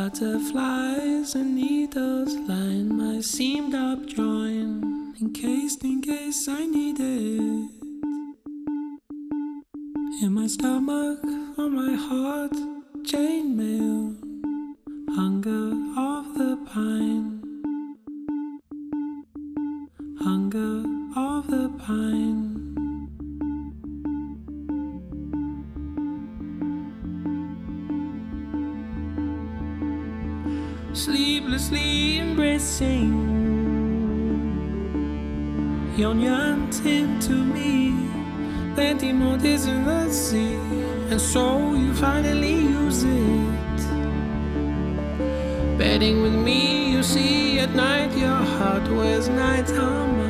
butterflies and needles line my seamed up joint, encased in case I need it. In my stomach, on my heart, chainmail, hunger of the pine, Yon yearned into me, plenty more days in the sea, and so you finally use it. Bedding with me, you see at night your heart wears night armor,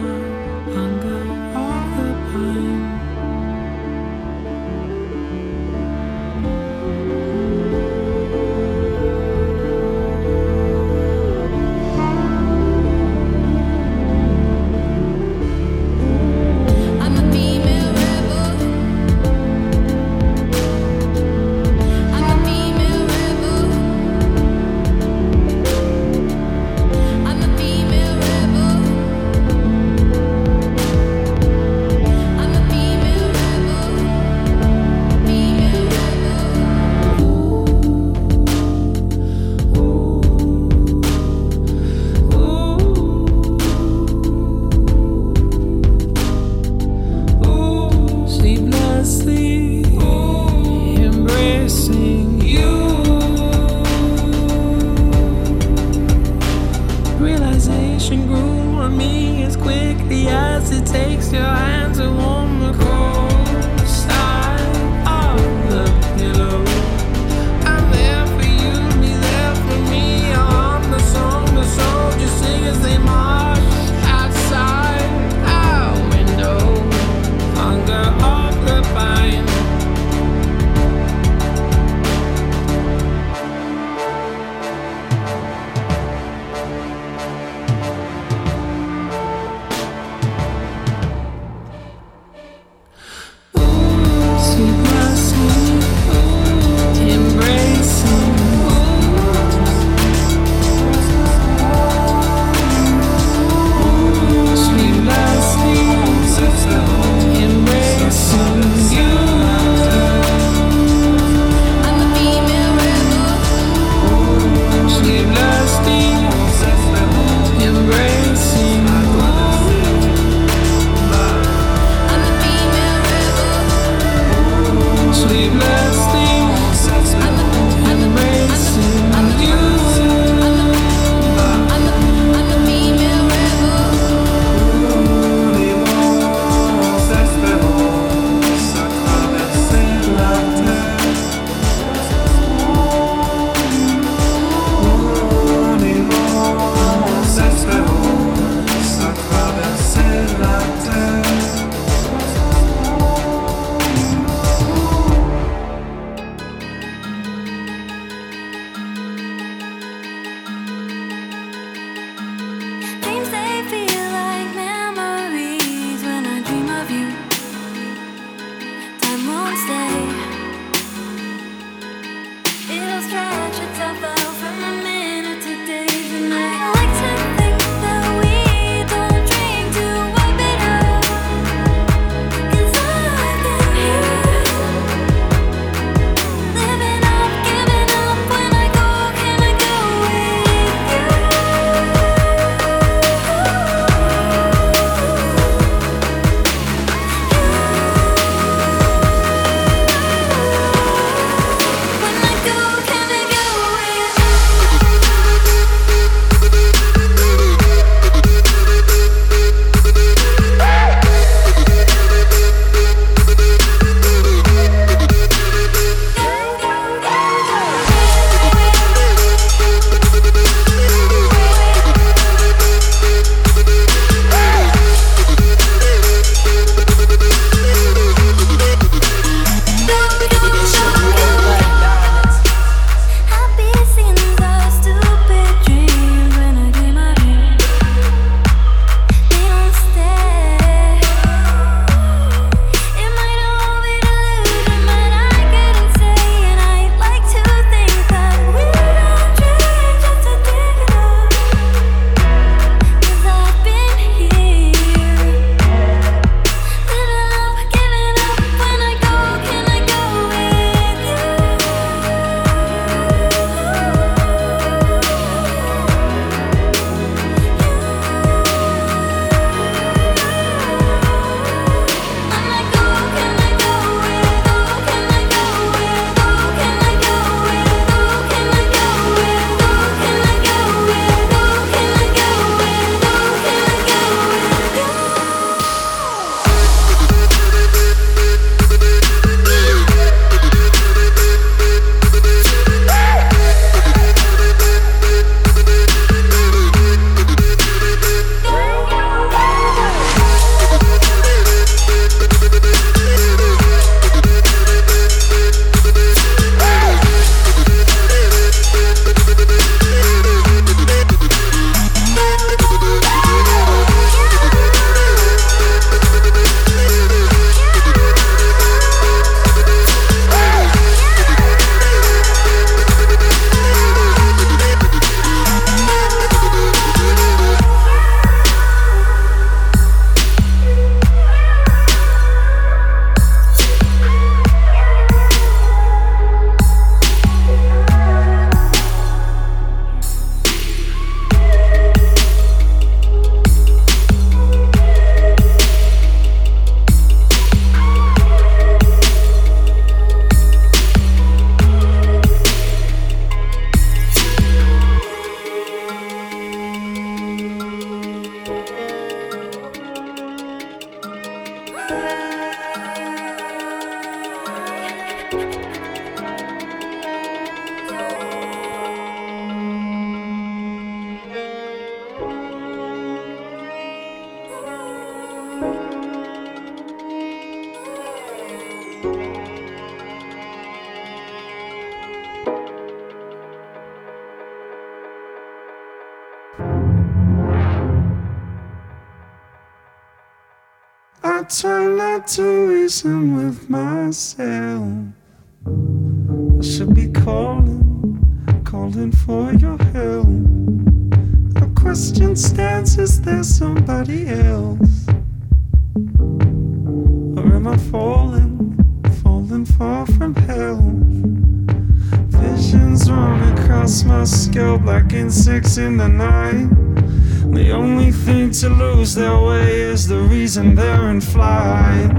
reason they're in flight.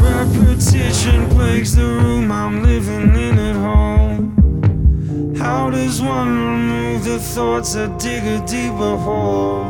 Repetition plagues the room I'm living in at home. How does one remove the thoughts that dig a deeper hole?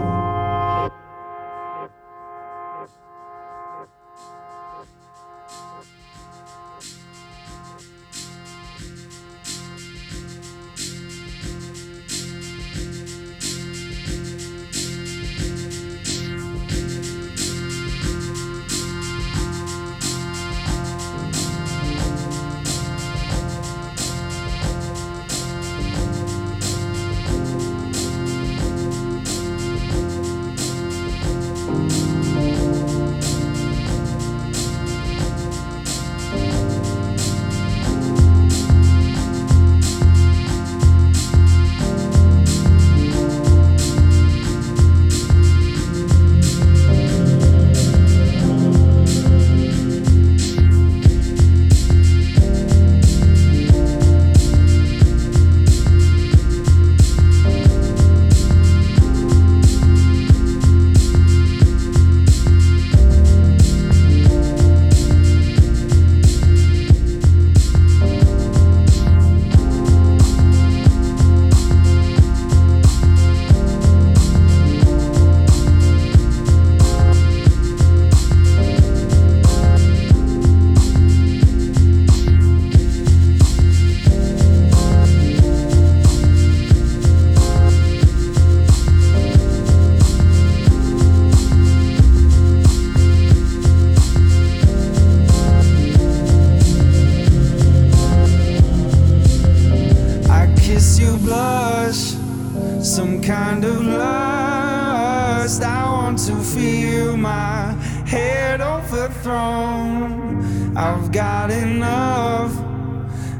To feel my head overthrown. I've got enough,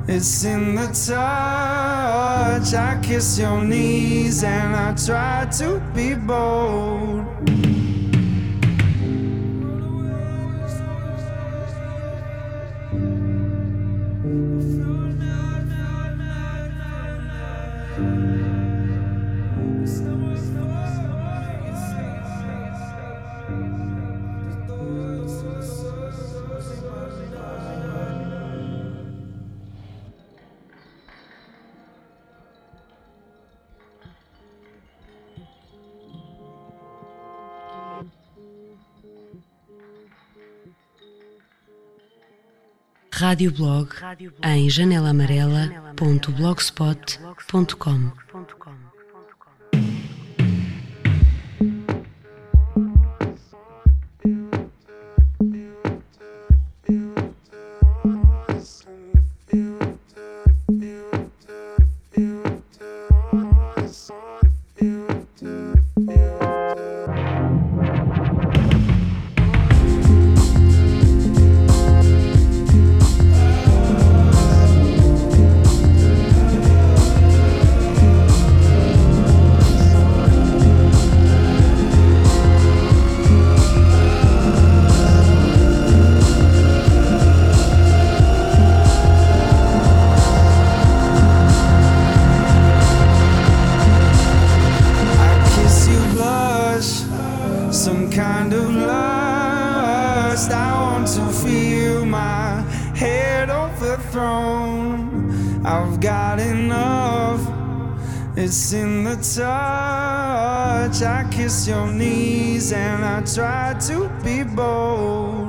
it's in the touch. I kiss your knees and I try to be bold. Radioblog em janelamarela.blogspot.com it's in the touch. I kiss your knees and I try to be bold.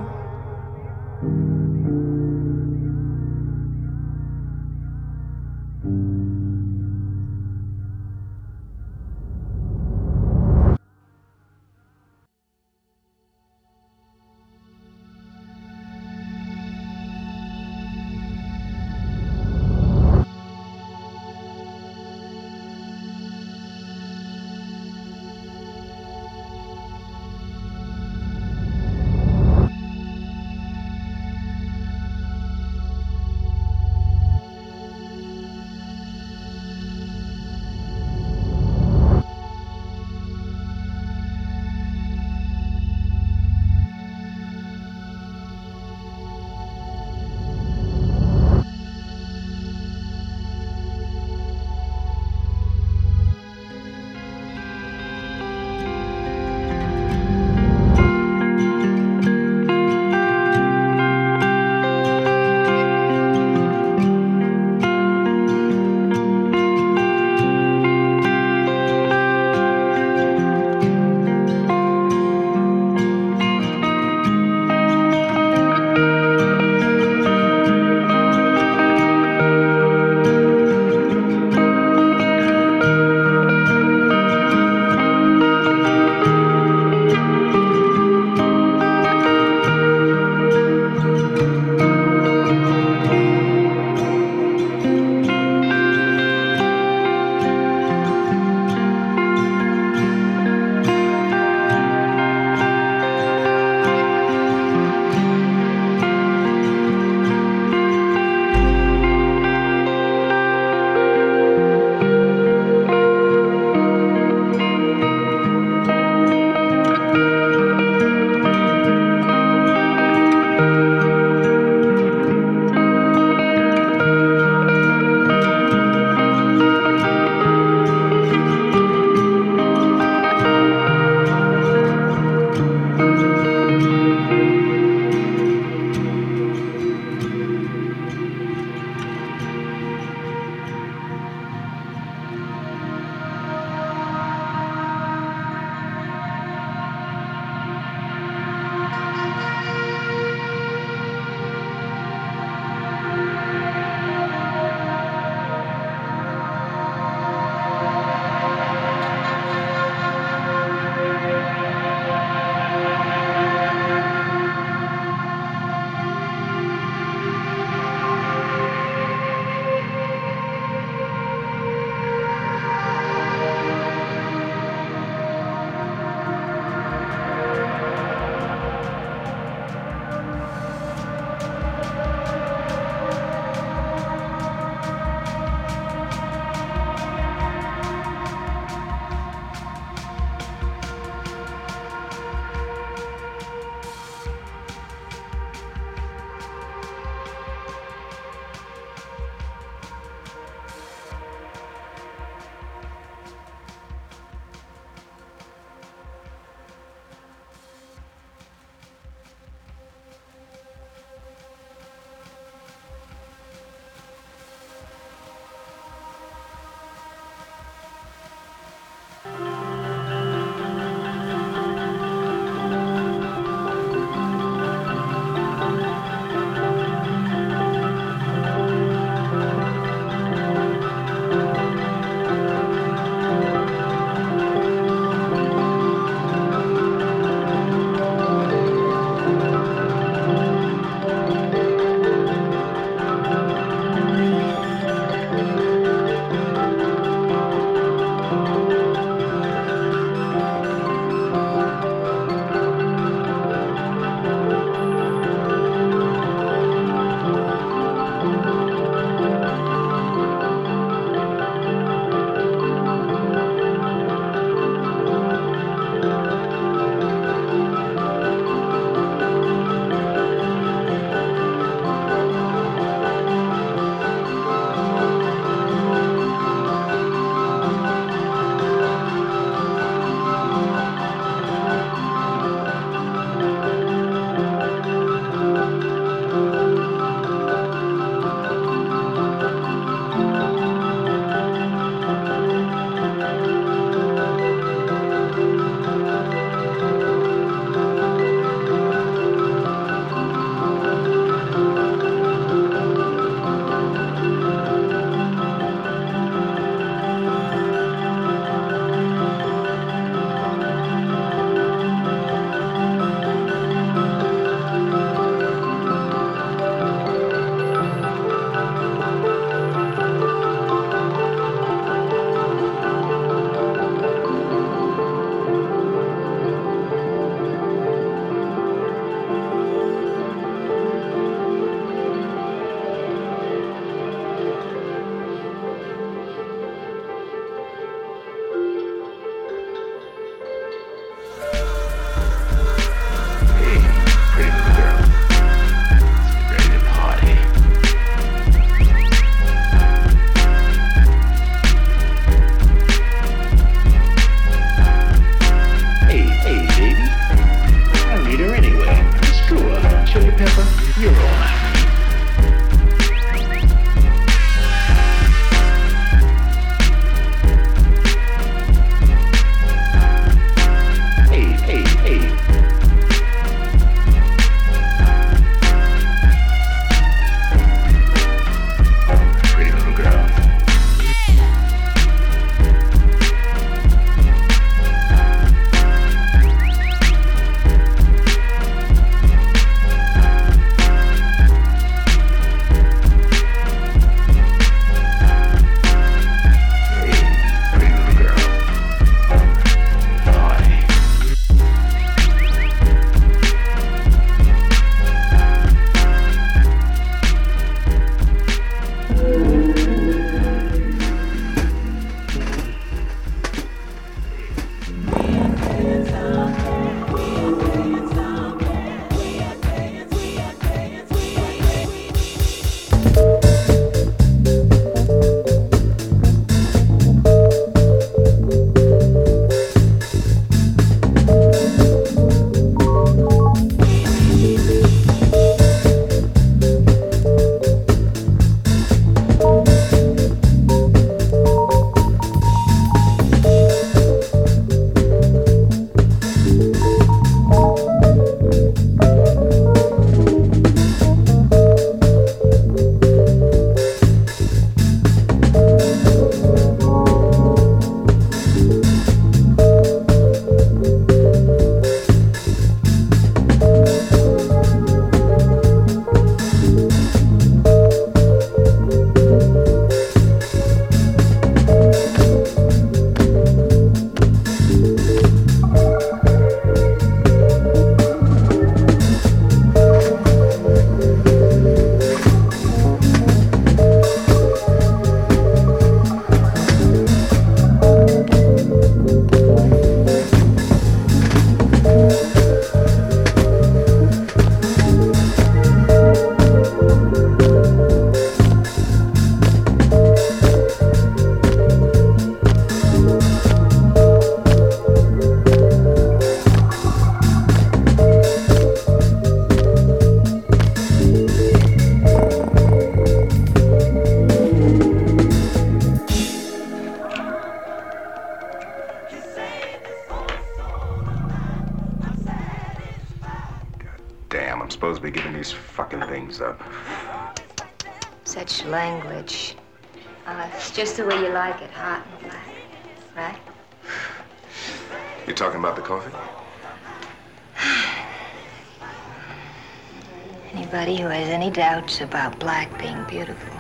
Any doubts about black being beautiful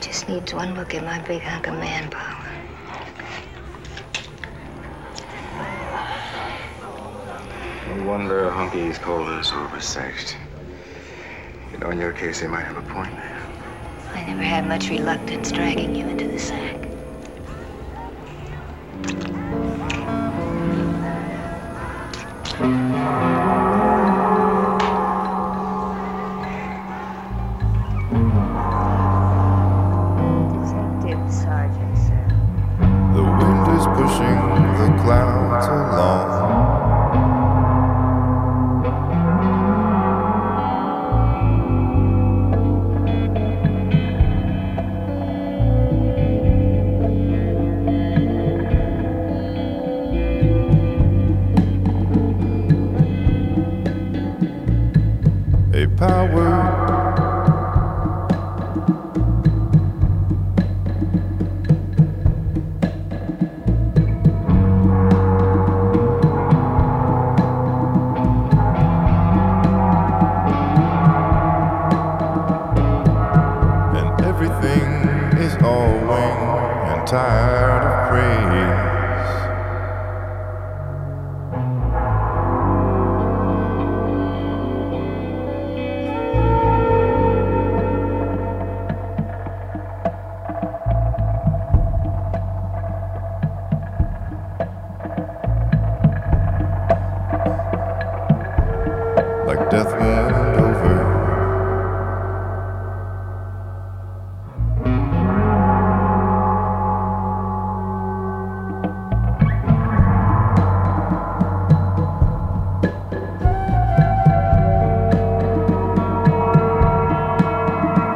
just needs one look at my big hunk of manpower. No wonder Hunky's cold and so oversexed. You know, in your case, they might have a point. There. I never had much reluctance dragging you into the sack. Detective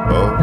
Oh.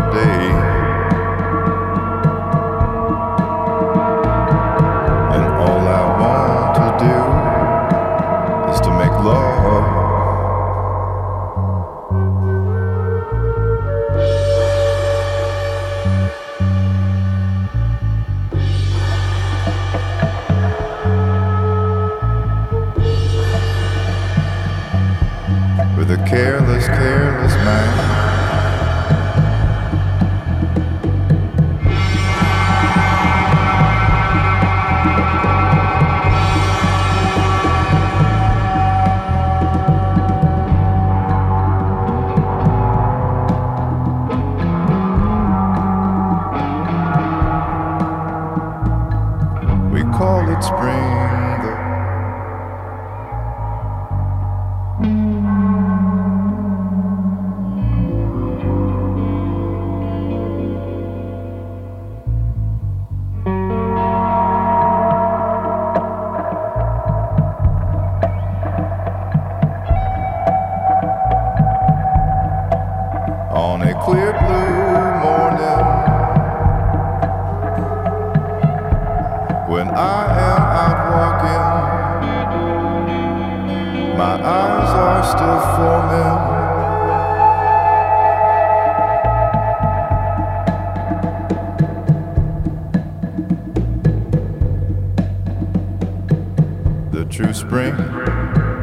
The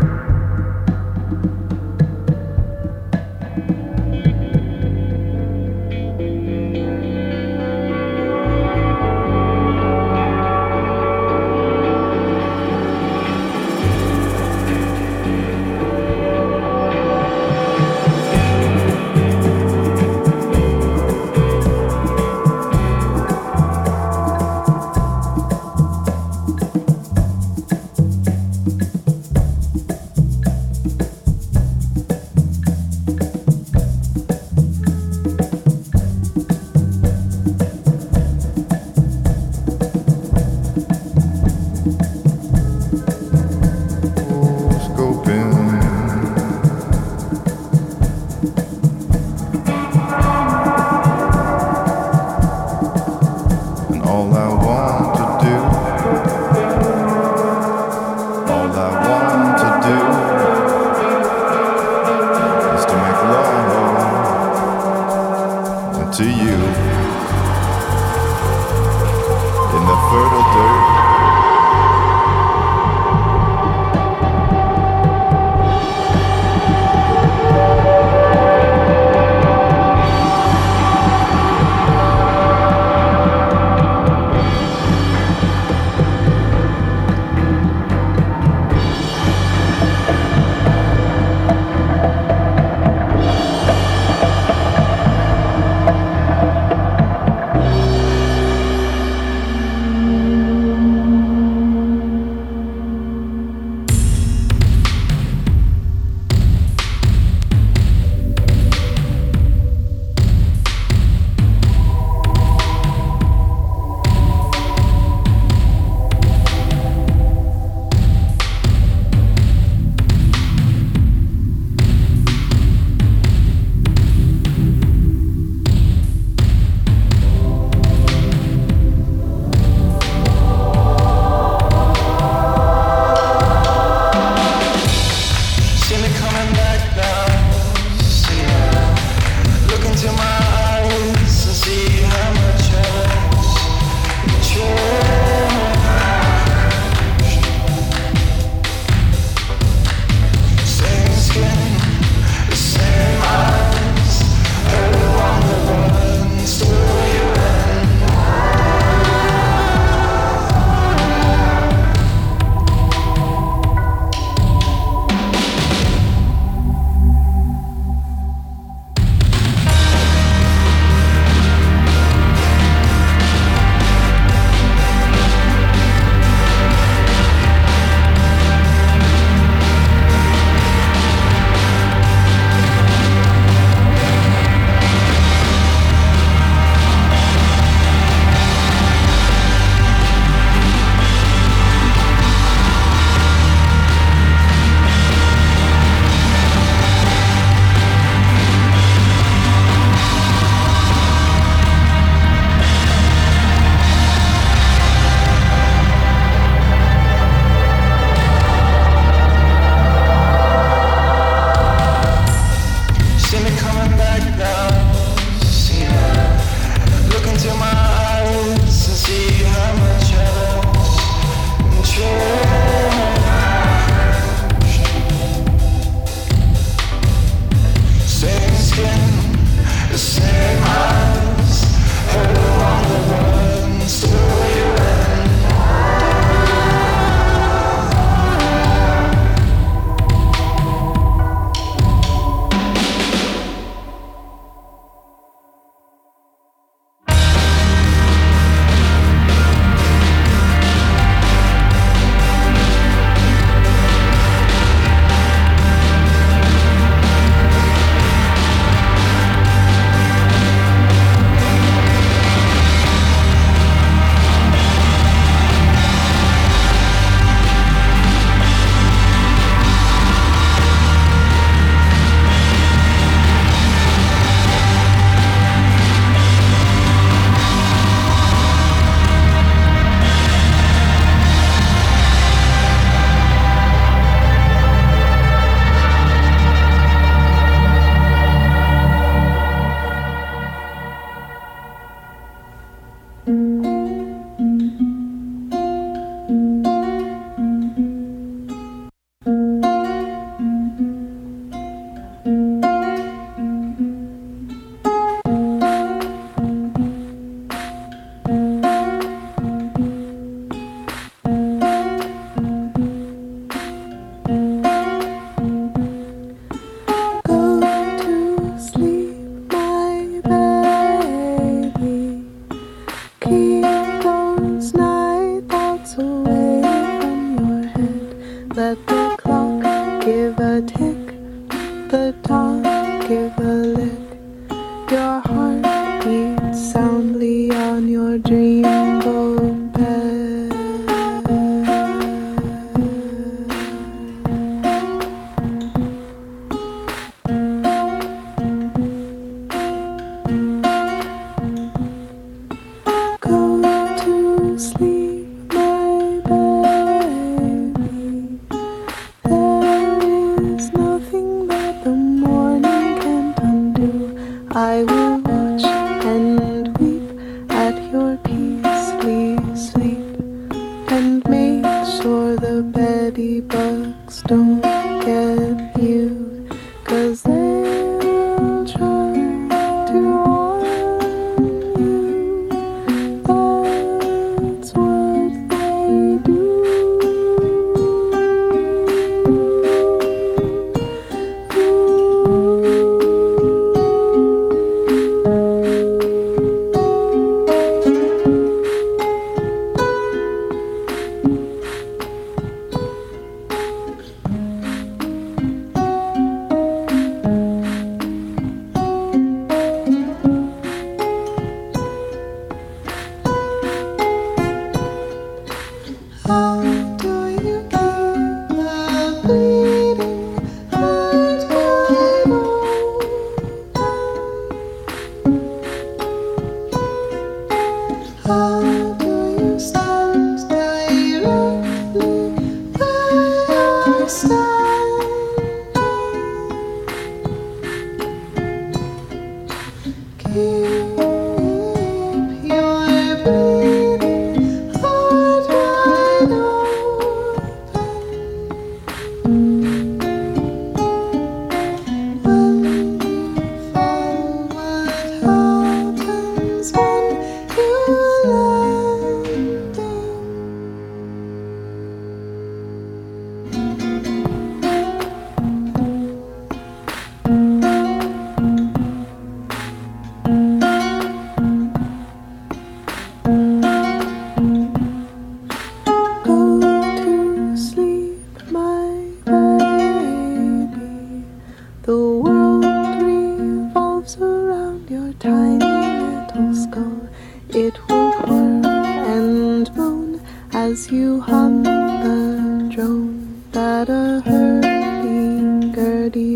as you hum the drone that a hurdy-gurdy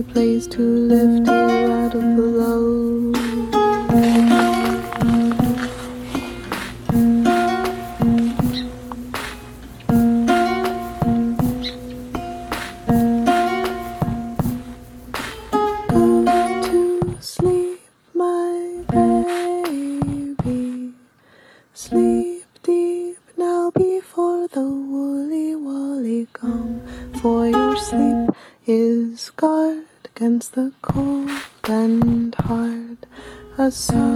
plays to lift you out of the low. A